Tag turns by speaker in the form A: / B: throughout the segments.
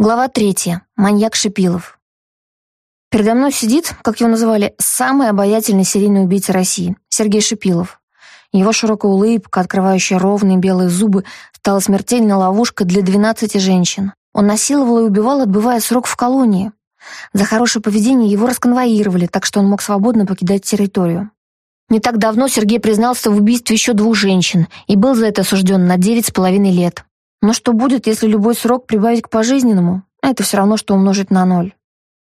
A: Глава третья. Маньяк Шипилов. Передо мной сидит, как его называли, самый обаятельный серийный убийца России — Сергей Шипилов. Его широкая улыбка, открывающая ровные белые зубы, стала смертельной ловушкой для 12 женщин. Он насиловал и убивал, отбывая срок в колонии. За хорошее поведение его расконвоировали, так что он мог свободно покидать территорию. Не так давно Сергей признался в убийстве еще двух женщин и был за это осужден на девять с половиной лет. Но что будет, если любой срок прибавить к пожизненному? Это все равно, что умножить на ноль.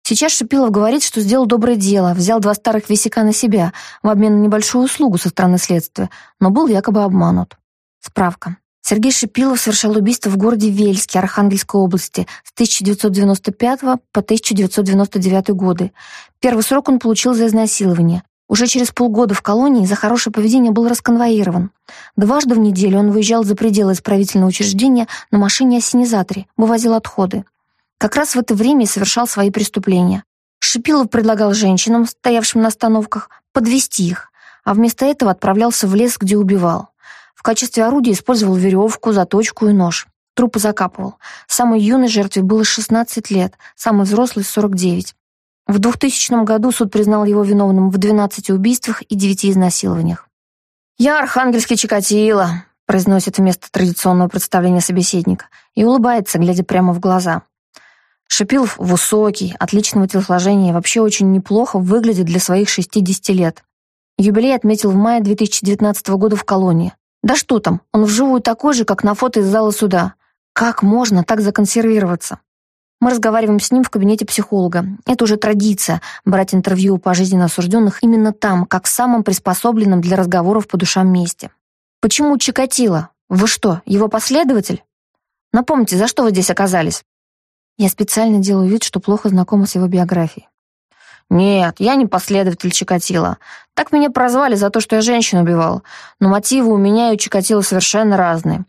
A: Сейчас Шипилов говорит, что сделал доброе дело, взял два старых висяка на себя в обмен на небольшую услугу со стороны следствия, но был якобы обманут. Справка. Сергей Шипилов совершал убийство в городе Вельске Архангельской области с 1995 по 1999 годы. Первый срок он получил за изнасилование. Уже через полгода в колонии за хорошее поведение был расконвоирован. Дважды в неделю он выезжал за пределы исправительного учреждения на машине-ассенизаторе, вывозил отходы. Как раз в это время и совершал свои преступления. Шипилов предлагал женщинам, стоявшим на остановках, подвести их, а вместо этого отправлялся в лес, где убивал. В качестве орудия использовал веревку, заточку и нож. Трупы закапывал. Самой юной жертве было 16 лет, самой взрослой — 49. В 2000 году суд признал его виновным в 12 убийствах и 9 изнасилованиях. «Я архангельский Чикатило», — произносит вместо традиционного представления собеседника и улыбается, глядя прямо в глаза. Шипилов высокий, отличного телосложения, вообще очень неплохо выглядит для своих 60 лет. Юбилей отметил в мае 2019 года в колонии. Да что там, он вживую такой же, как на фото из зала суда. Как можно так законсервироваться? Мы разговариваем с ним в кабинете психолога. Это уже традиция — брать интервью у пожизненно осужденных именно там, как в самом приспособленном для разговоров по душам месте. Почему Чикатило? Вы что, его последователь? Напомните, за что вы здесь оказались? Я специально делаю вид, что плохо знакома с его биографией. Нет, я не последователь Чикатило. Так меня прозвали за то, что я женщин убивал. Но мотивы у меня и у Чикатило совершенно разные.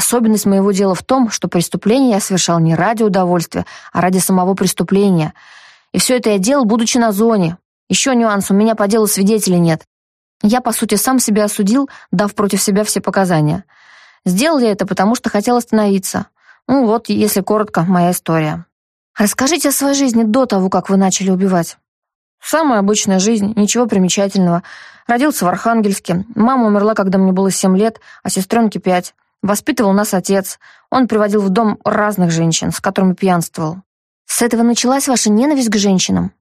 A: Особенность моего дела в том, что преступление я совершал не ради удовольствия, а ради самого преступления. И все это я делал, будучи на зоне. Еще нюанс, у меня по делу свидетелей нет. Я, по сути, сам себя осудил, дав против себя все показания. Сделал я это, потому что хотел остановиться. Ну вот, если коротко, моя история. Расскажите о своей жизни до того, как вы начали убивать. Самая обычная жизнь, ничего примечательного. Родился в Архангельске. Мама умерла, когда мне было семь лет, а сестренке пять. Воспитывал нас отец. Он приводил в дом разных женщин, с которыми пьянствовал. С этого началась ваша ненависть к женщинам?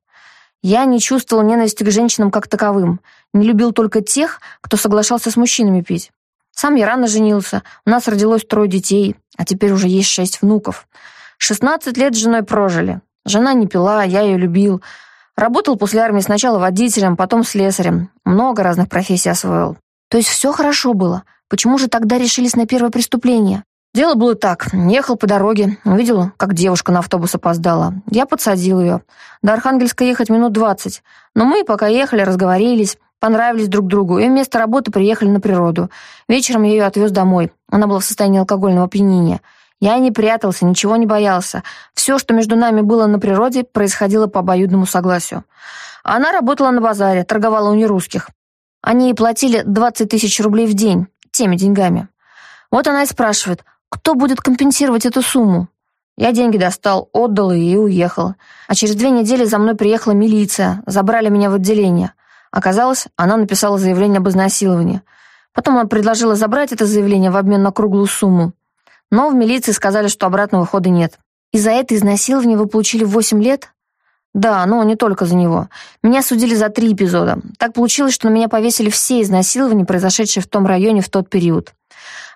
A: Я не чувствовал ненависти к женщинам как таковым. Не любил только тех, кто соглашался с мужчинами пить. Сам я рано женился. У нас родилось трое детей, а теперь уже есть шесть внуков. Шестнадцать лет с женой прожили. Жена не пила, я ее любил. Работал после армии сначала водителем, потом слесарем. Много разных профессий освоил. То есть все хорошо было. Почему же тогда решились на первое преступление? Дело было так. Ехал по дороге, увидел, как девушка на автобус опоздала. Я подсадил ее. До Архангельска ехать минут двадцать. Но мы, пока ехали, разговорились, понравились друг другу, и вместо работы приехали на природу. Вечером я ее отвез домой. Она была в состоянии алкогольного опьянения. Я не прятался, ничего не боялся. Все, что между нами было на природе, происходило по обоюдному согласию. Она работала на базаре, торговала у нерусских. Они ей платили 20 тысяч рублей в день теми деньгами. Вот она и спрашивает, кто будет компенсировать эту сумму? Я деньги достал, отдал и уехал. А через две недели за мной приехала милиция, забрали меня в отделение. Оказалось, она написала заявление об изнасиловании. Потом она предложила забрать это заявление в обмен на круглую сумму. Но в милиции сказали, что обратного хода нет. И за это изнасилование вы получили 8 лет? Да, но не только за него. Меня судили за три эпизода. Так получилось, что на меня повесили все изнасилования, произошедшие в том районе в тот период.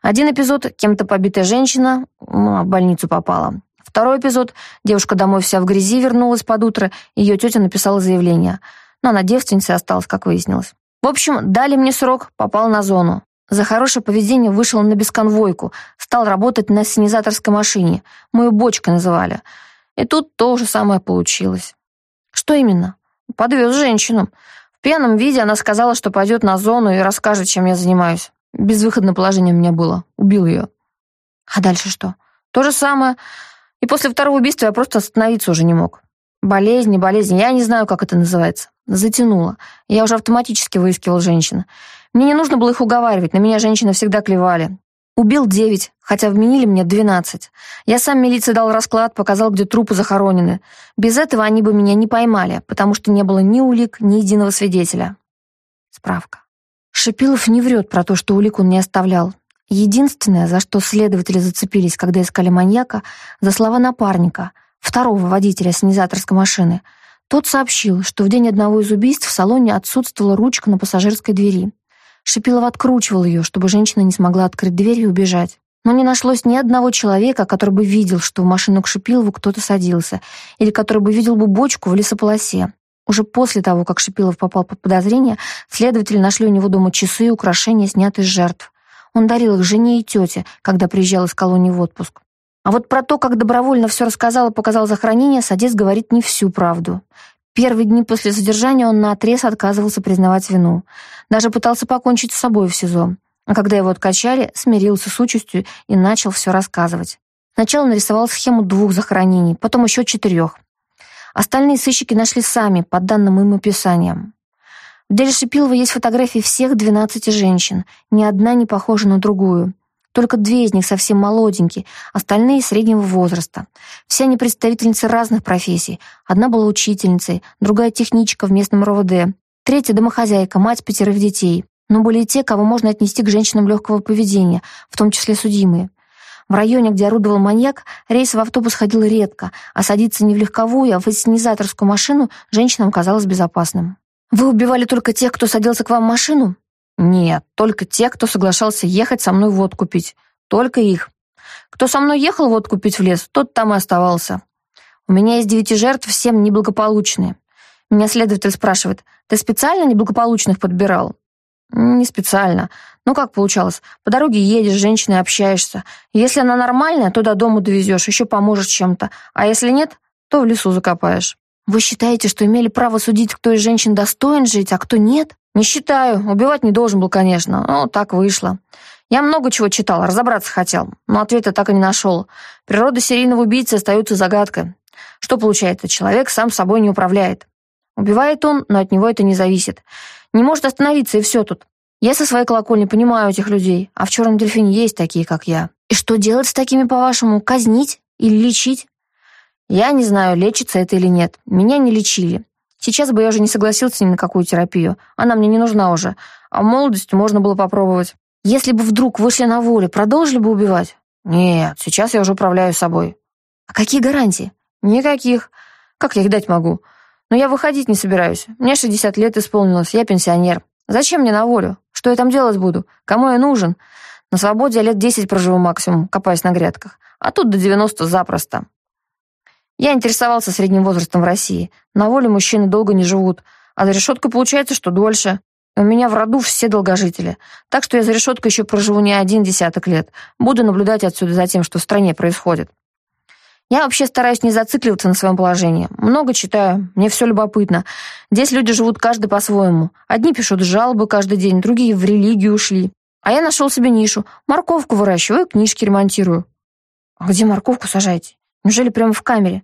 A: Один эпизод — кем-то побитая женщина, ну, в больницу попала. Второй эпизод — девушка домой вся в грязи вернулась под утро, ее тетя написала заявление. Но она девственницей осталась, как выяснилось. В общем, дали мне срок, попал на зону. За хорошее поведение вышел на бесконвойку, стал работать на синизаторской машине. Мою бочкой называли. И тут то же самое получилось. Что именно? Подвез женщину. В пьяном виде она сказала, что пойдет на зону и расскажет, чем я занимаюсь. Безвыходное положение у меня было. Убил ее. А дальше что? То же самое. И после второго убийства я просто остановиться уже не мог. Болезнь, не болезнь, я не знаю, как это называется. Затянуло. Я уже автоматически выискивал женщин. Мне не нужно было их уговаривать, на меня женщины всегда клевали. Убил девять, хотя вменили мне двенадцать. Я сам милиции дал расклад, показал, где трупы захоронены. Без этого они бы меня не поймали, потому что не было ни улик, ни единого свидетеля. Справка. Шипилов не врет про то, что улик он не оставлял. Единственное, за что следователи зацепились, когда искали маньяка, за слова напарника, второго водителя синизаторской машины. Тот сообщил, что в день одного из убийств в салоне отсутствовала ручка на пассажирской двери. Шипилов откручивал ее, чтобы женщина не смогла открыть дверь и убежать. Но не нашлось ни одного человека, который бы видел, что в машину к Шипилову кто-то садился, или который бы видел бы бочку в лесополосе. Уже после того, как Шипилов попал под подозрение, следователи нашли у него дома часы и украшения, снятые с жертв. Он дарил их жене и тете, когда приезжал из колонии в отпуск. А вот про то, как добровольно все рассказал и показал за хранение, Садец говорит не всю правду. Первые дни после задержания он наотрез отказывался признавать вину. Даже пытался покончить с собой в СИЗО. А когда его откачали, смирился с участью и начал все рассказывать. Сначала нарисовал схему двух захоронений, потом еще четырех. Остальные сыщики нашли сами, по данным им описаниям. В деле Шипилова есть фотографии всех 12 женщин, ни одна не похожа на другую. Только две из них совсем молоденькие, остальные среднего возраста. Все они представительницы разных профессий. Одна была учительницей, другая техничка в местном РОВД, третья домохозяйка, мать пятерых детей. Но были и те, кого можно отнести к женщинам легкого поведения, в том числе судимые. В районе, где орудовал маньяк, рейс в автобус ходил редко, а садиться не в легковую, а в ассенизаторскую машину женщинам казалось безопасным. «Вы убивали только тех, кто садился к вам в машину?» Нет, только те, кто соглашался ехать со мной водку пить. Только их. Кто со мной ехал водку пить в лес, тот там и оставался. У меня из девяти жертв семь неблагополучные. Меня следователь спрашивает, ты специально неблагополучных подбирал? Не специально. Ну как получалось? По дороге едешь, с женщиной общаешься. Если она нормальная, то до дома довезешь, еще поможешь чем-то. А если нет, то в лесу закопаешь. Вы считаете, что имели право судить, кто из женщин достоин жить, а кто нет? Не считаю. Убивать не должен был, конечно. Но так вышло. Я много чего читал, разобраться хотел, но ответа так и не нашел. Природа серийного убийцы остается загадкой. Что получается? Человек сам собой не управляет. Убивает он, но от него это не зависит. Не может остановиться, и все тут. Я со своей колокольни понимаю этих людей, а в черном дельфине есть такие, как я. И что делать с такими, по-вашему? Казнить или лечить? Я не знаю, лечится это или нет. Меня не лечили. Сейчас бы я уже не согласился ни на какую терапию. Она мне не нужна уже. А в молодости можно было попробовать. Если бы вдруг вышли на волю, продолжили бы убивать? Нет, сейчас я уже управляю собой. А какие гарантии? Никаких. Как я их дать могу? Но я выходить не собираюсь. Мне 60 лет исполнилось, я пенсионер. Зачем мне на волю? Что я там делать буду? Кому я нужен? На свободе я лет 10 проживу максимум, копаясь на грядках. А тут до 90 запросто. Я интересовался средним возрастом в России. На воле мужчины долго не живут, а за решеткой получается, что дольше. У меня в роду все долгожители, так что я за решеткой еще проживу не один десяток лет. Буду наблюдать отсюда за тем, что в стране происходит. Я вообще стараюсь не зацикливаться на своем положении. Много читаю, мне все любопытно. Здесь люди живут каждый по-своему. Одни пишут жалобы каждый день, другие в религию ушли. А я нашел себе нишу. Морковку выращиваю, книжки ремонтирую. А где морковку сажаете? Неужели прямо в камере?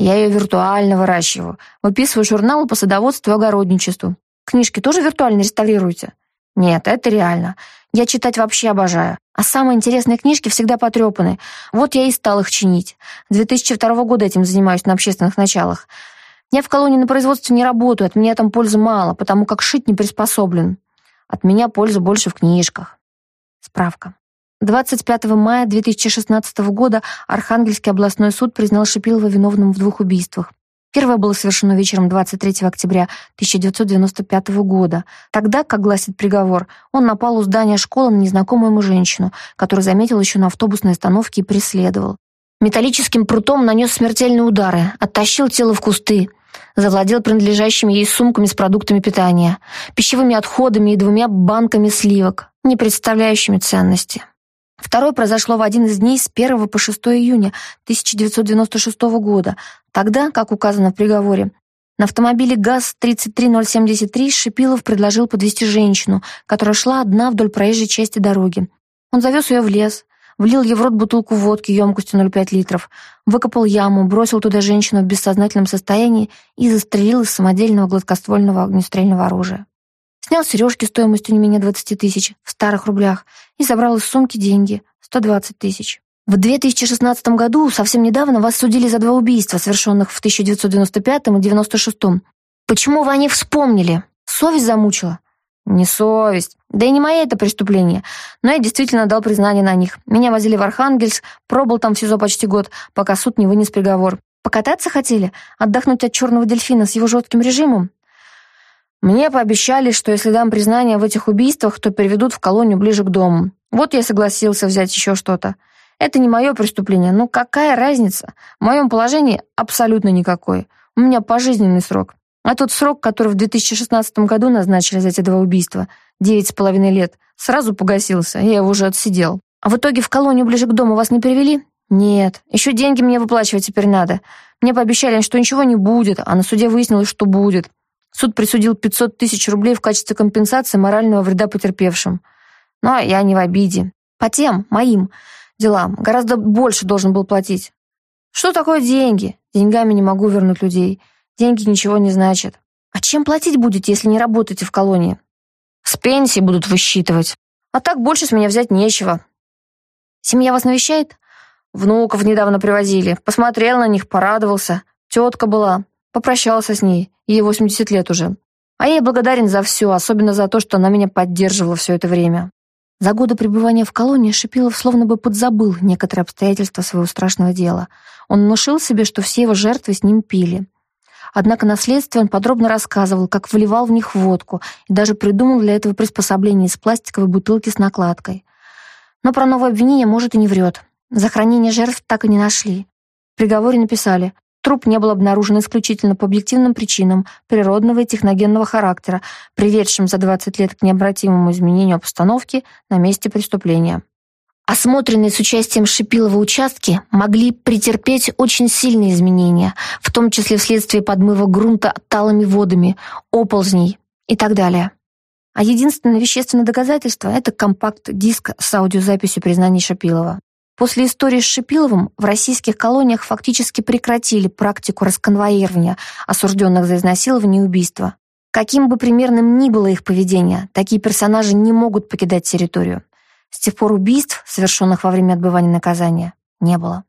A: Я ее виртуально выращиваю. Выписываю журналы по садоводству и огородничеству. Книжки тоже виртуально реставрируете? Нет, это реально. Я читать вообще обожаю. А самые интересные книжки всегда потрепаны. Вот я и стал их чинить. С 2002 года этим занимаюсь на общественных началах. Я в колонии на производстве не работаю, от меня там пользы мало, потому как шить не приспособлен. От меня пользы больше в книжках. Справка. 25 мая 2016 года Архангельский областной суд признал Шипилова виновным в двух убийствах. Первое было совершено вечером 23 октября 1995 года. Тогда, как гласит приговор, он напал у здания школы на незнакомую ему женщину, которую заметил еще на автобусной остановке и преследовал. Металлическим прутом нанес смертельные удары, оттащил тело в кусты, завладел принадлежащими ей сумками с продуктами питания, пищевыми отходами и двумя банками сливок, не представляющими ценности. Второе произошло в один из дней с 1 по 6 июня 1996 года. Тогда, как указано в приговоре, на автомобиле ГАЗ-33073 Шипилов предложил подвести женщину, которая шла одна вдоль проезжей части дороги. Он завез ее в лес, влил ей в рот бутылку водки емкостью 0,5 литров, выкопал яму, бросил туда женщину в бессознательном состоянии и застрелил из самодельного гладкоствольного огнестрельного оружия. Снял сережки стоимостью не менее 20 тысяч в старых рублях и забрал из сумки деньги — 120 тысяч. В 2016 году, совсем недавно, вас судили за два убийства, совершенных в 1995 и 96. Почему вы о них вспомнили? Совесть замучила? Не совесть. Да и не мое это преступление. Но я действительно дал признание на них. Меня возили в Архангельск, пробыл там в СИЗО почти год, пока суд не вынес приговор. Покататься хотели? Отдохнуть от черного дельфина с его жестким режимом? Мне пообещали, что если дам признание в этих убийствах, то переведут в колонию ближе к дому. Вот я согласился взять еще что-то. Это не мое преступление. Ну какая разница? В моем положении абсолютно никакой. У меня пожизненный срок. А тот срок, который в 2016 году назначили за эти два убийства, девять с половиной лет, сразу погасился, я его уже отсидел. А в итоге в колонию ближе к дому вас не перевели? Нет. Еще деньги мне выплачивать теперь надо. Мне пообещали, что ничего не будет, а на суде выяснилось, что будет. Суд присудил 500 тысяч рублей в качестве компенсации морального вреда потерпевшим. Но я не в обиде. По тем, моим, делам гораздо больше должен был платить. Что такое деньги? Деньгами не могу вернуть людей. Деньги ничего не значат. А чем платить будете, если не работаете в колонии? С пенсии будут высчитывать. А так больше с меня взять нечего. Семья вас навещает? Внуков недавно привозили. Посмотрел на них, порадовался. Тетка была. Попрощался с ней. Ей 80 лет уже. А я ей благодарен за все, особенно за то, что она меня поддерживала все это время. За годы пребывания в колонии Шипилов словно бы подзабыл некоторые обстоятельства своего страшного дела. Он внушил себе, что все его жертвы с ним пили. Однако на следствии он подробно рассказывал, как вливал в них водку и даже придумал для этого приспособление из пластиковой бутылки с накладкой. Но про новое обвинение, может, и не врет. За хранение жертв так и не нашли. В приговоре написали Труп не был обнаружен исключительно по объективным причинам природного и техногенного характера, приведшим за 20 лет к необратимому изменению обстановки на месте преступления. Осмотренные с участием Шипилова участки могли претерпеть очень сильные изменения, в том числе вследствие подмыва грунта талыми водами, оползней и так далее. А единственное вещественное доказательство — это компакт-диск с аудиозаписью признаний Шипилова. После истории с Шипиловым в российских колониях фактически прекратили практику расконвоирования осужденных за изнасилование и убийство. Каким бы примерным ни было их поведение, такие персонажи не могут покидать территорию. С тех пор убийств, совершенных во время отбывания наказания, не было.